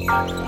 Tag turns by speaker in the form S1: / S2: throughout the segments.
S1: Música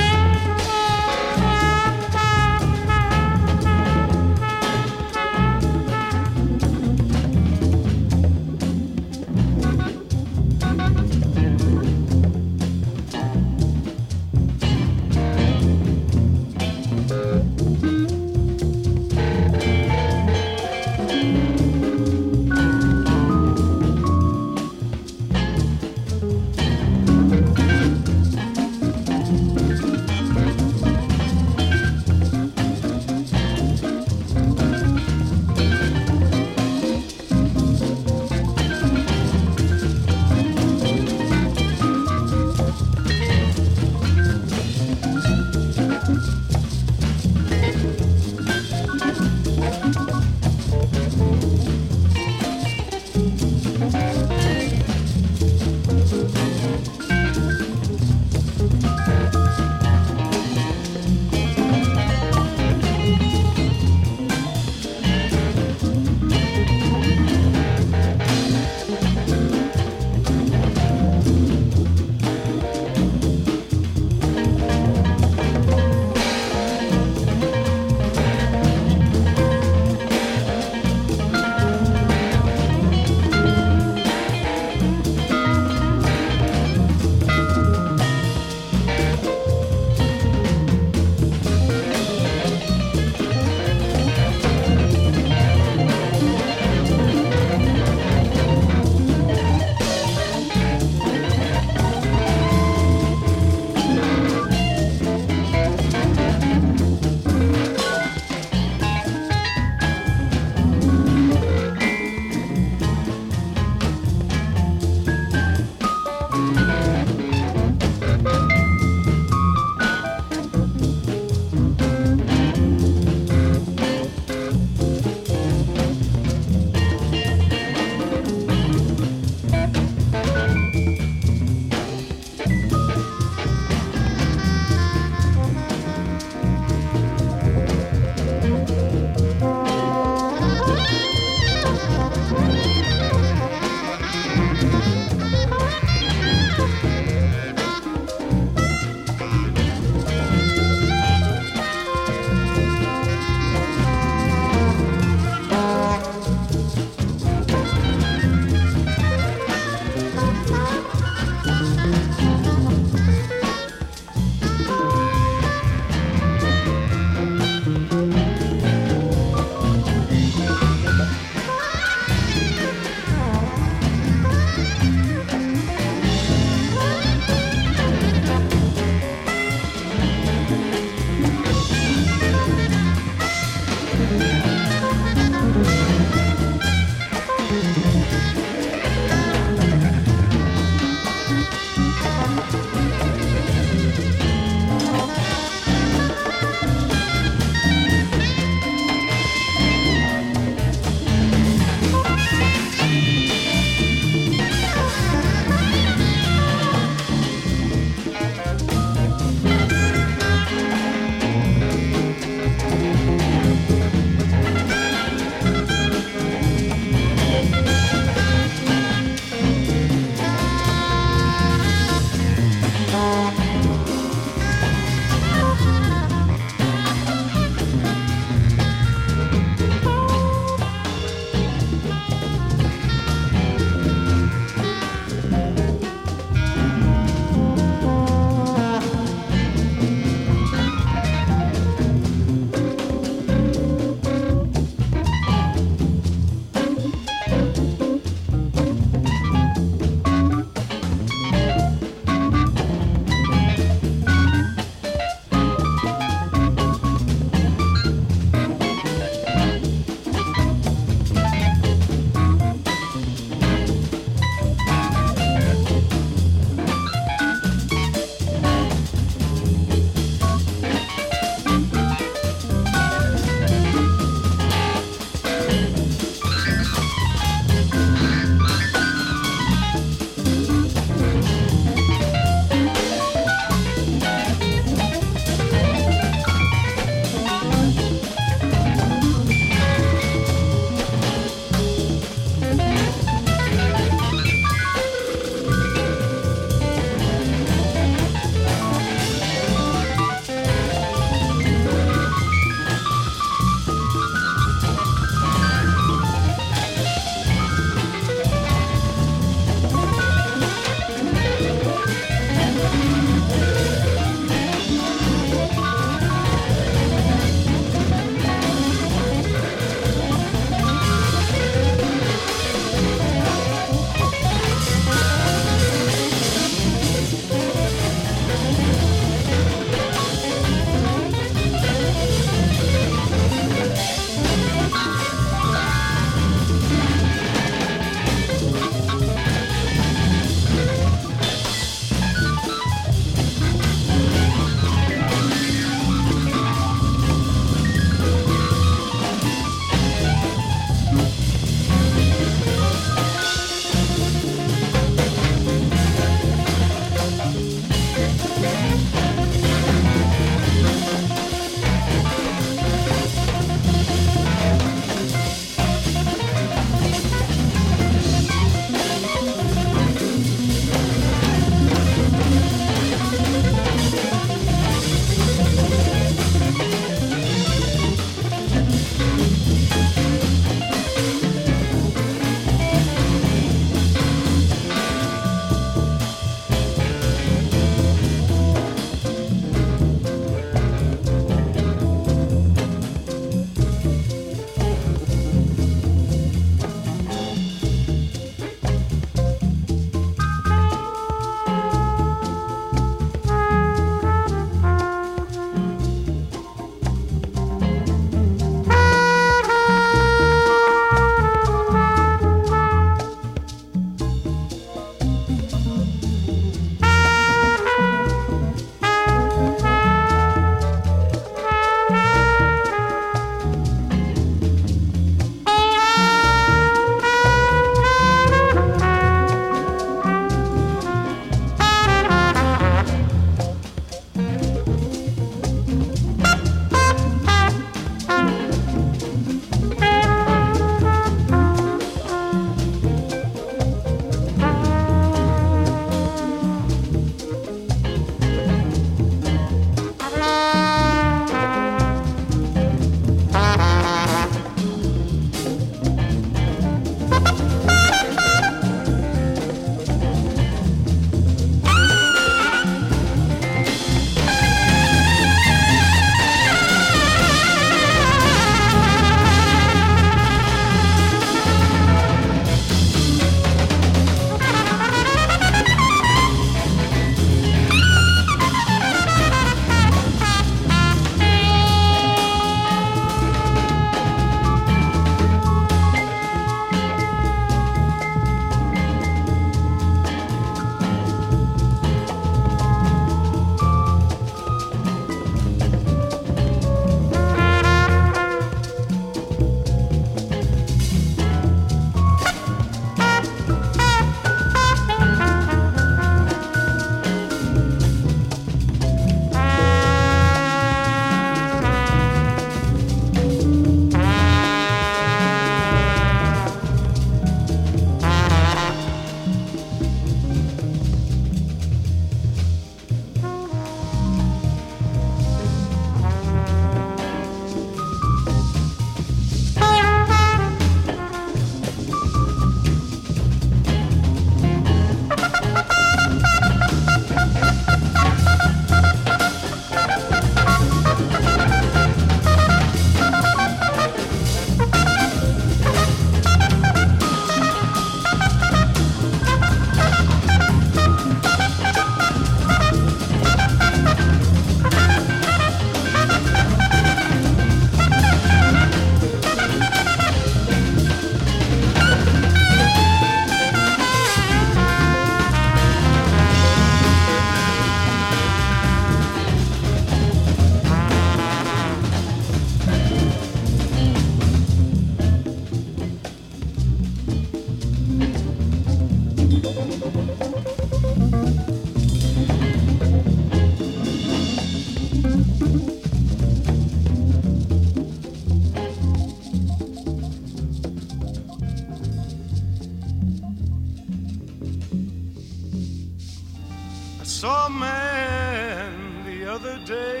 S1: another day.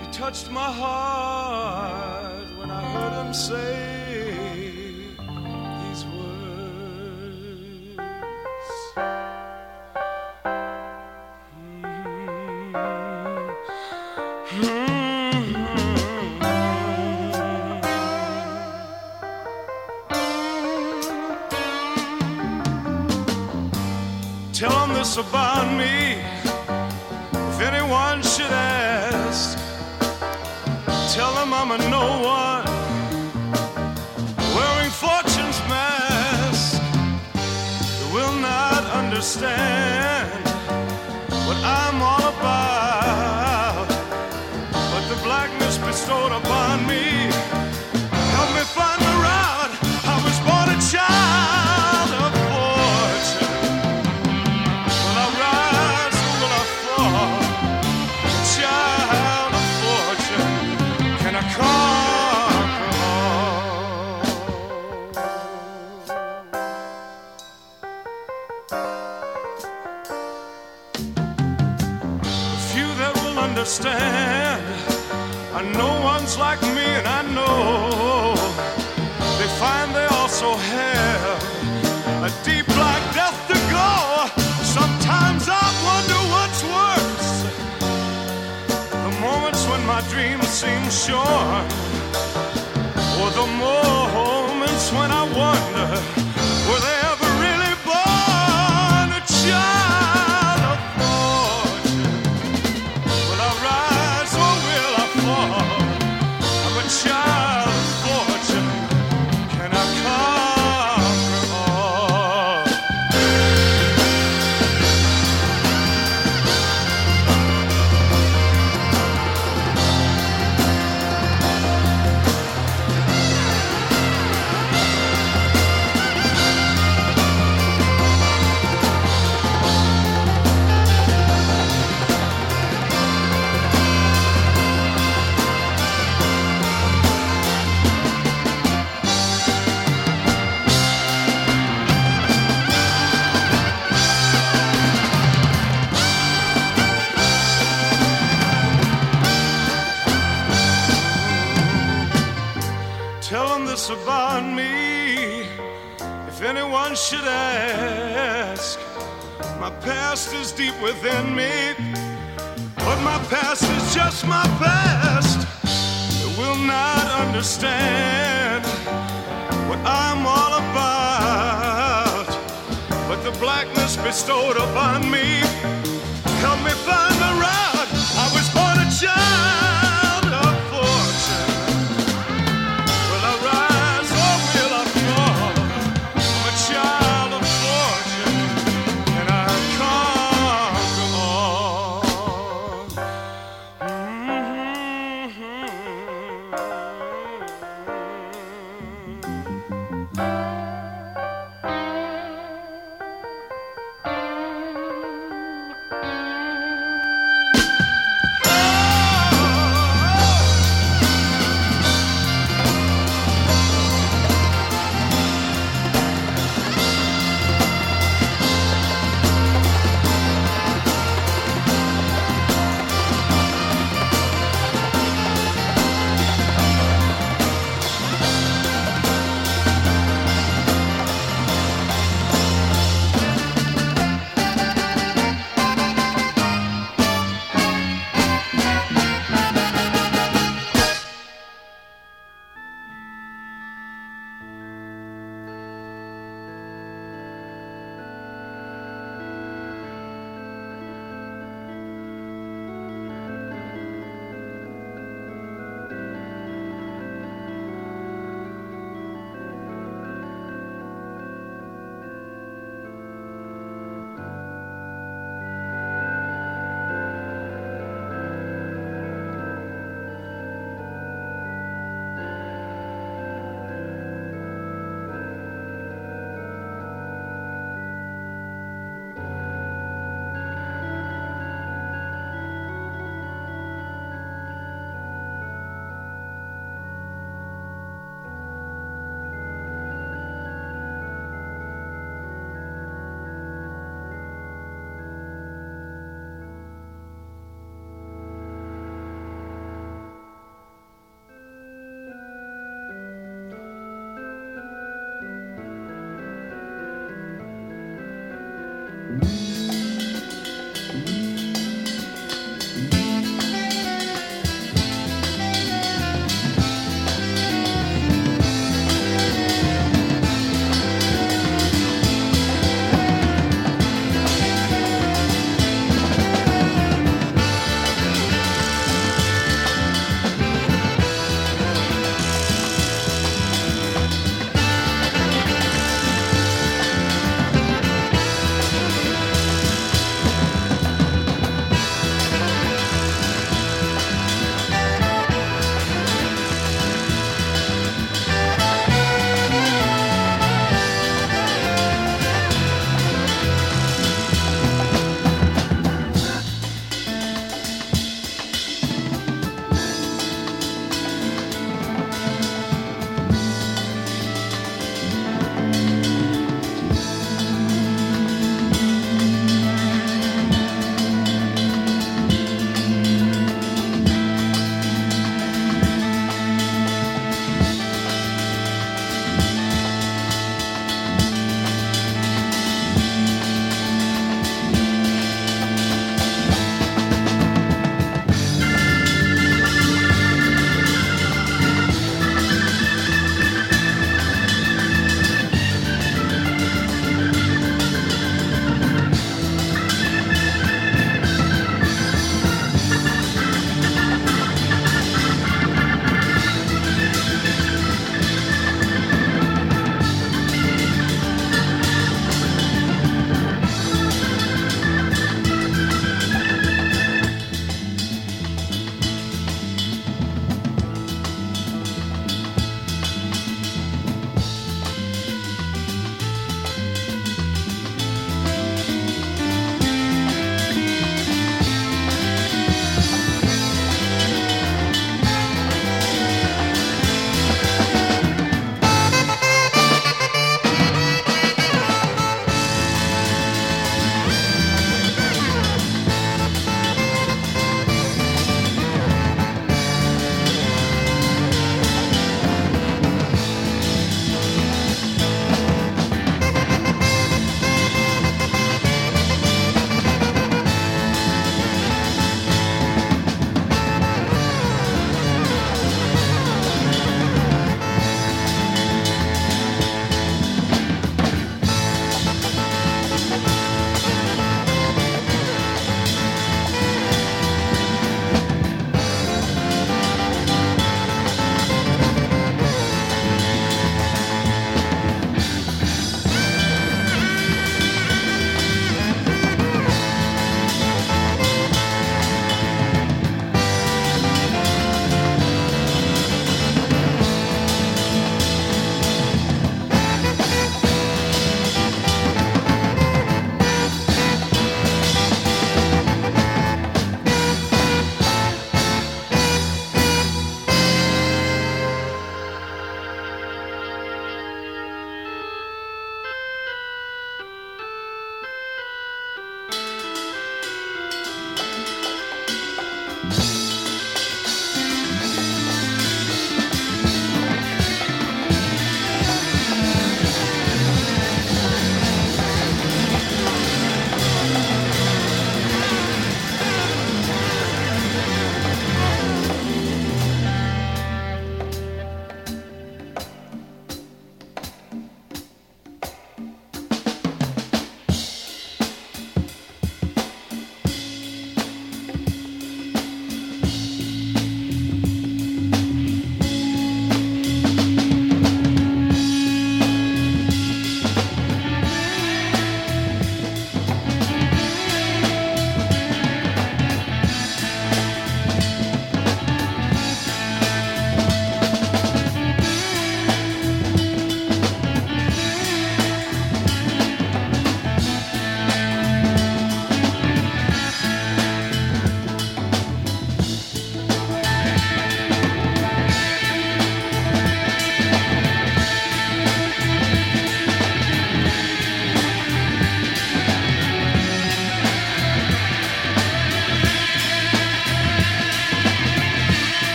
S1: he touched my heart when I heard him say these words. Tell him this about me. understand what I'm all about. But the blackness bestowed upon me. shore.